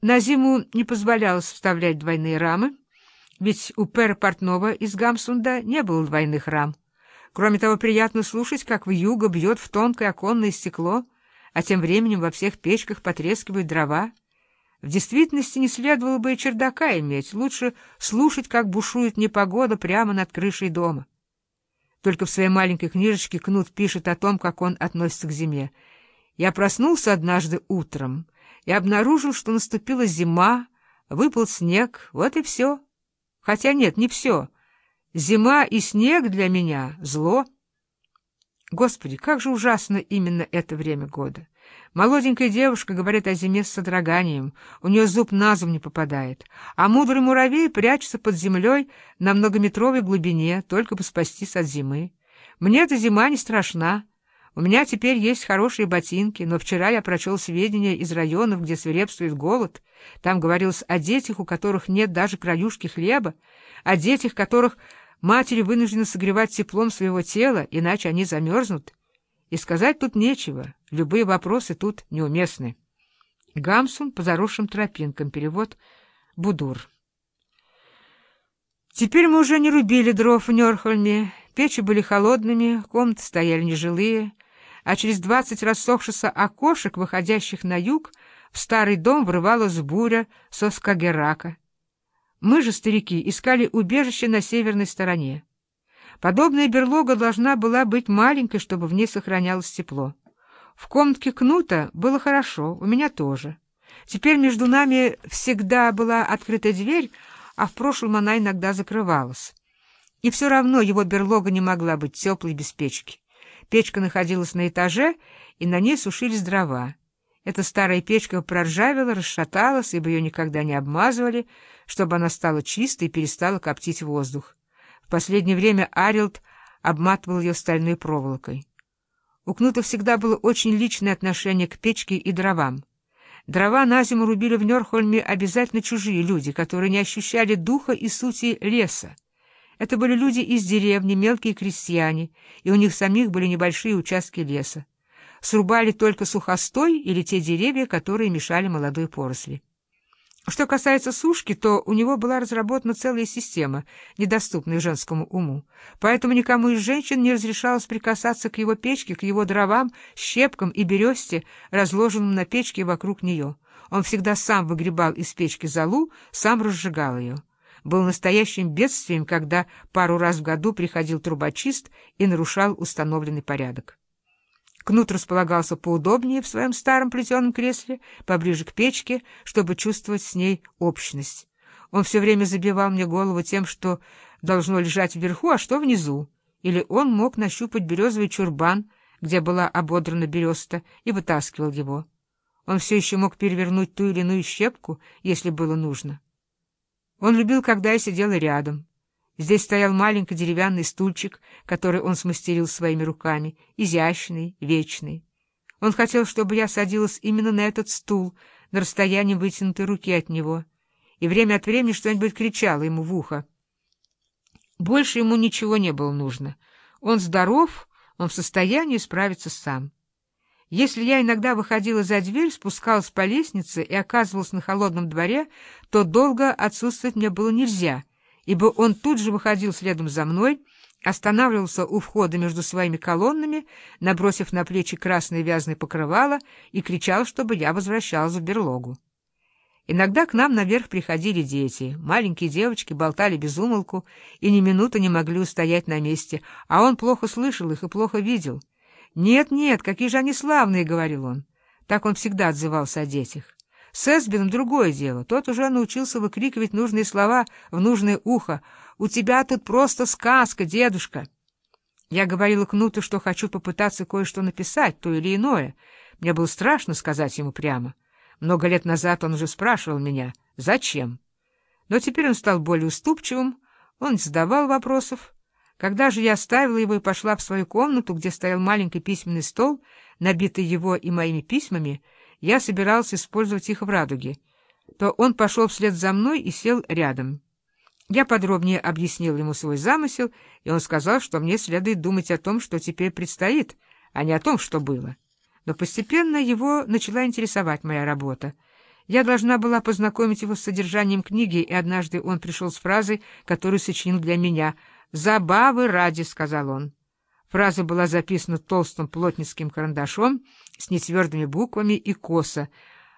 На зиму не позволялось вставлять двойные рамы, ведь у Пера Портнова из Гамсунда не было двойных рам. Кроме того, приятно слушать, как в юго бьет в тонкое оконное стекло, а тем временем во всех печках потрескивают дрова. В действительности не следовало бы и чердака иметь, лучше слушать, как бушует непогода прямо над крышей дома. Только в своей маленькой книжечке Кнут пишет о том, как он относится к зиме. «Я проснулся однажды утром и обнаружил, что наступила зима, выпал снег, вот и все. Хотя нет, не все. Зима и снег для меня — зло». Господи, как же ужасно именно это время года! Молоденькая девушка говорит о зиме с содроганием, у нее зуб на зуб не попадает, а мудрый муравей прячется под землей на многометровой глубине, только бы спастись от зимы. Мне эта зима не страшна. У меня теперь есть хорошие ботинки, но вчера я прочел сведения из районов, где свирепствует голод. Там говорилось о детях, у которых нет даже краюшки хлеба, о детях, которых матери вынуждены согревать теплом своего тела, иначе они замерзнут. И сказать тут нечего, любые вопросы тут неуместны. Гамсун по заросшим тропинкам, перевод Будур. Теперь мы уже не рубили дров в Нёрхольме, печи были холодными, комнаты стояли нежилые, а через двадцать рассохшихся окошек, выходящих на юг, в старый дом врывалась буря со Скагерака. Мы же, старики, искали убежище на северной стороне. Подобная берлога должна была быть маленькой, чтобы в ней сохранялось тепло. В комнатке Кнута было хорошо, у меня тоже. Теперь между нами всегда была открыта дверь, а в прошлом она иногда закрывалась. И все равно его берлога не могла быть теплой без печки. Печка находилась на этаже, и на ней сушились дрова. Эта старая печка проржавела, расшаталась, ибо ее никогда не обмазывали, чтобы она стала чистой и перестала коптить воздух. В последнее время Арилд обматывал ее стальной проволокой. У Кнута всегда было очень личное отношение к печке и дровам. Дрова на зиму рубили в Нёрхольме обязательно чужие люди, которые не ощущали духа и сути леса. Это были люди из деревни, мелкие крестьяне, и у них самих были небольшие участки леса. Срубали только сухостой или те деревья, которые мешали молодой поросли. Что касается сушки, то у него была разработана целая система, недоступная женскому уму. Поэтому никому из женщин не разрешалось прикасаться к его печке, к его дровам, щепкам и бересте, разложенным на печке вокруг нее. Он всегда сам выгребал из печки золу, сам разжигал ее. Был настоящим бедствием, когда пару раз в году приходил трубочист и нарушал установленный порядок. Кнут располагался поудобнее в своем старом плетеном кресле, поближе к печке, чтобы чувствовать с ней общность. Он все время забивал мне голову тем, что должно лежать вверху, а что внизу. Или он мог нащупать березовый чурбан, где была ободрана береста, и вытаскивал его. Он все еще мог перевернуть ту или иную щепку, если было нужно. Он любил, когда я сидела рядом. Здесь стоял маленький деревянный стульчик, который он смастерил своими руками, изящный, вечный. Он хотел, чтобы я садилась именно на этот стул, на расстоянии вытянутой руки от него, и время от времени что-нибудь кричала ему в ухо. Больше ему ничего не было нужно. Он здоров, он в состоянии справиться сам. Если я иногда выходила за дверь, спускалась по лестнице и оказывалась на холодном дворе, то долго отсутствовать мне было нельзя — ибо он тут же выходил следом за мной, останавливался у входа между своими колоннами, набросив на плечи красное вязаное покрывало и кричал, чтобы я возвращалась в берлогу. Иногда к нам наверх приходили дети. Маленькие девочки болтали без умолку и ни минуты не могли устоять на месте, а он плохо слышал их и плохо видел. «Нет, нет, какие же они славные!» — говорил он. Так он всегда отзывался о детях. С Эсбином другое дело. Тот уже научился выкрикивать нужные слова в нужное ухо. «У тебя тут просто сказка, дедушка!» Я говорила Кнуту, что хочу попытаться кое-что написать, то или иное. Мне было страшно сказать ему прямо. Много лет назад он уже спрашивал меня, зачем. Но теперь он стал более уступчивым, он не задавал вопросов. Когда же я оставила его и пошла в свою комнату, где стоял маленький письменный стол, набитый его и моими письмами, я собирался использовать их в радуге, то он пошел вслед за мной и сел рядом. Я подробнее объяснил ему свой замысел, и он сказал, что мне следует думать о том, что теперь предстоит, а не о том, что было. Но постепенно его начала интересовать моя работа. Я должна была познакомить его с содержанием книги, и однажды он пришел с фразой, которую сочинил для меня. «Забавы ради», — сказал он. Фраза была записана толстым плотницким карандашом с нетвердыми буквами и косо,